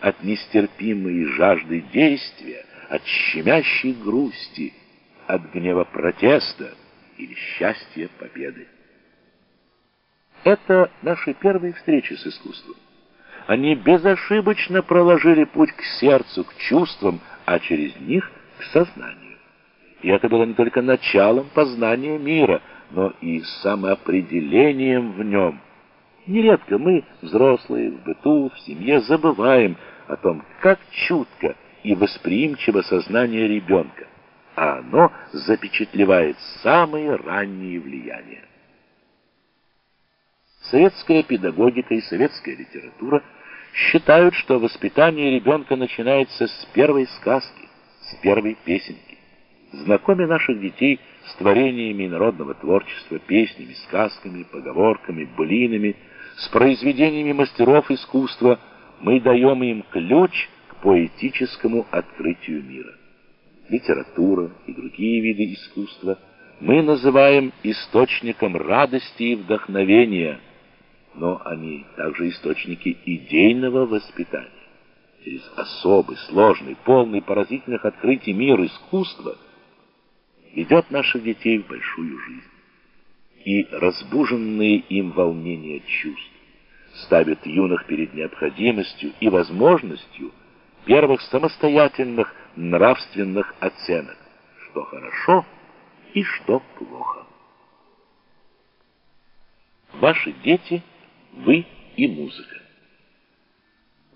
от нестерпимой жажды действия, от щемящей грусти, от гнева протеста или счастья победы. Это наши первые встречи с искусством. Они безошибочно проложили путь к сердцу, к чувствам, а через них к сознанию. И это было не только началом познания мира, но и самоопределением в нем. Нередко мы, взрослые, в быту, в семье, забываем о том, как чутко и восприимчиво сознание ребенка, а оно запечатлевает самые ранние влияния. Советская педагогика и советская литература считают, что воспитание ребенка начинается с первой сказки, с первой песенки. Знакомя наших детей с творениями народного творчества, песнями, сказками, поговорками, былинами, с произведениями мастеров искусства, мы даем им ключ к поэтическому открытию мира. Литература и другие виды искусства мы называем источником радости и вдохновения – но они также источники идейного воспитания. Через особый, сложный, полный поразительных открытий мир искусства ведет наших детей в большую жизнь. И разбуженные им волнения чувств ставят юных перед необходимостью и возможностью первых самостоятельных нравственных оценок, что хорошо и что плохо. Ваши дети – вы и музыка.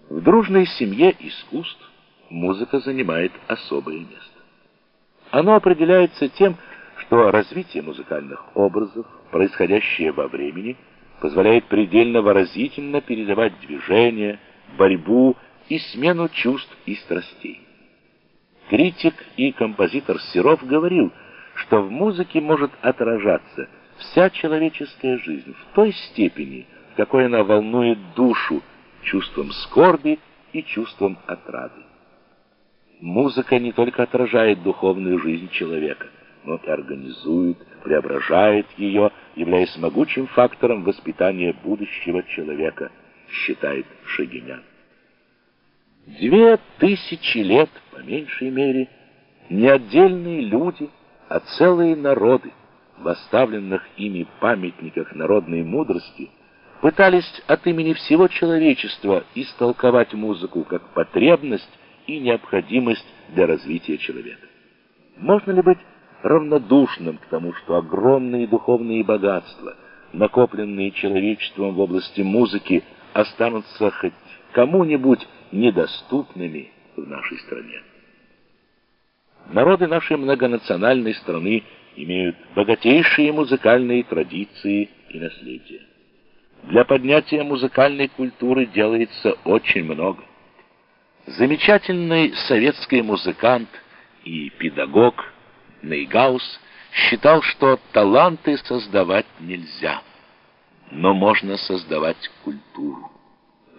В дружной семье искусств музыка занимает особое место. Оно определяется тем, что развитие музыкальных образов, происходящее во времени, позволяет предельно выразительно передавать движение, борьбу и смену чувств и страстей. Критик и композитор Серов говорил, что в музыке может отражаться вся человеческая жизнь в той степени, какой она волнует душу чувством скорби и чувством отрады. Музыка не только отражает духовную жизнь человека, но и организует, преображает ее, являясь могучим фактором воспитания будущего человека, считает Шагинян. Две тысячи лет, по меньшей мере, не отдельные люди, а целые народы, в оставленных ими памятниках народной мудрости – пытались от имени всего человечества истолковать музыку как потребность и необходимость для развития человека. Можно ли быть равнодушным к тому, что огромные духовные богатства, накопленные человечеством в области музыки, останутся хоть кому-нибудь недоступными в нашей стране? Народы нашей многонациональной страны имеют богатейшие музыкальные традиции и наследие. Для поднятия музыкальной культуры делается очень много. Замечательный советский музыкант и педагог Нейгаус считал, что таланты создавать нельзя, но можно создавать культуру,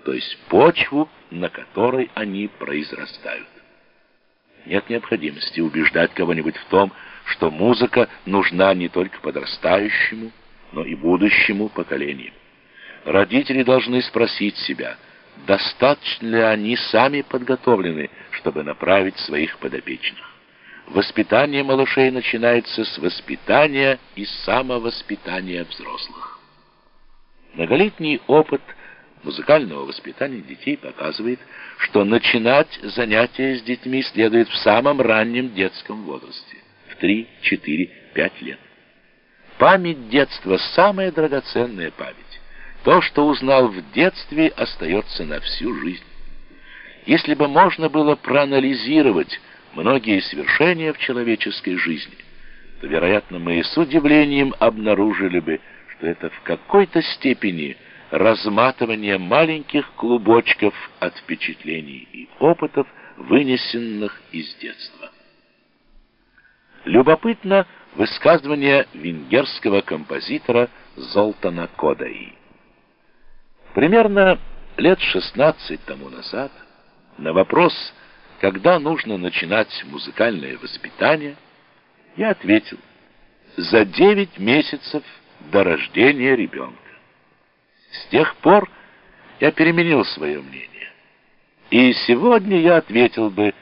то есть почву, на которой они произрастают. Нет необходимости убеждать кого-нибудь в том, что музыка нужна не только подрастающему, но и будущему поколению. Родители должны спросить себя, достаточно ли они сами подготовлены, чтобы направить своих подопечных. Воспитание малышей начинается с воспитания и самовоспитания взрослых. Многолетний опыт музыкального воспитания детей показывает, что начинать занятия с детьми следует в самом раннем детском возрасте, в 3, 4, 5 лет. Память детства – самая драгоценная память. То, что узнал в детстве, остается на всю жизнь. Если бы можно было проанализировать многие свершения в человеческой жизни, то, вероятно, мы с удивлением обнаружили бы, что это в какой-то степени разматывание маленьких клубочков от впечатлений и опытов, вынесенных из детства. Любопытно высказывание венгерского композитора Золтана Кодаи. Примерно лет 16 тому назад на вопрос, когда нужно начинать музыкальное воспитание, я ответил, за 9 месяцев до рождения ребенка. С тех пор я переменил свое мнение. И сегодня я ответил бы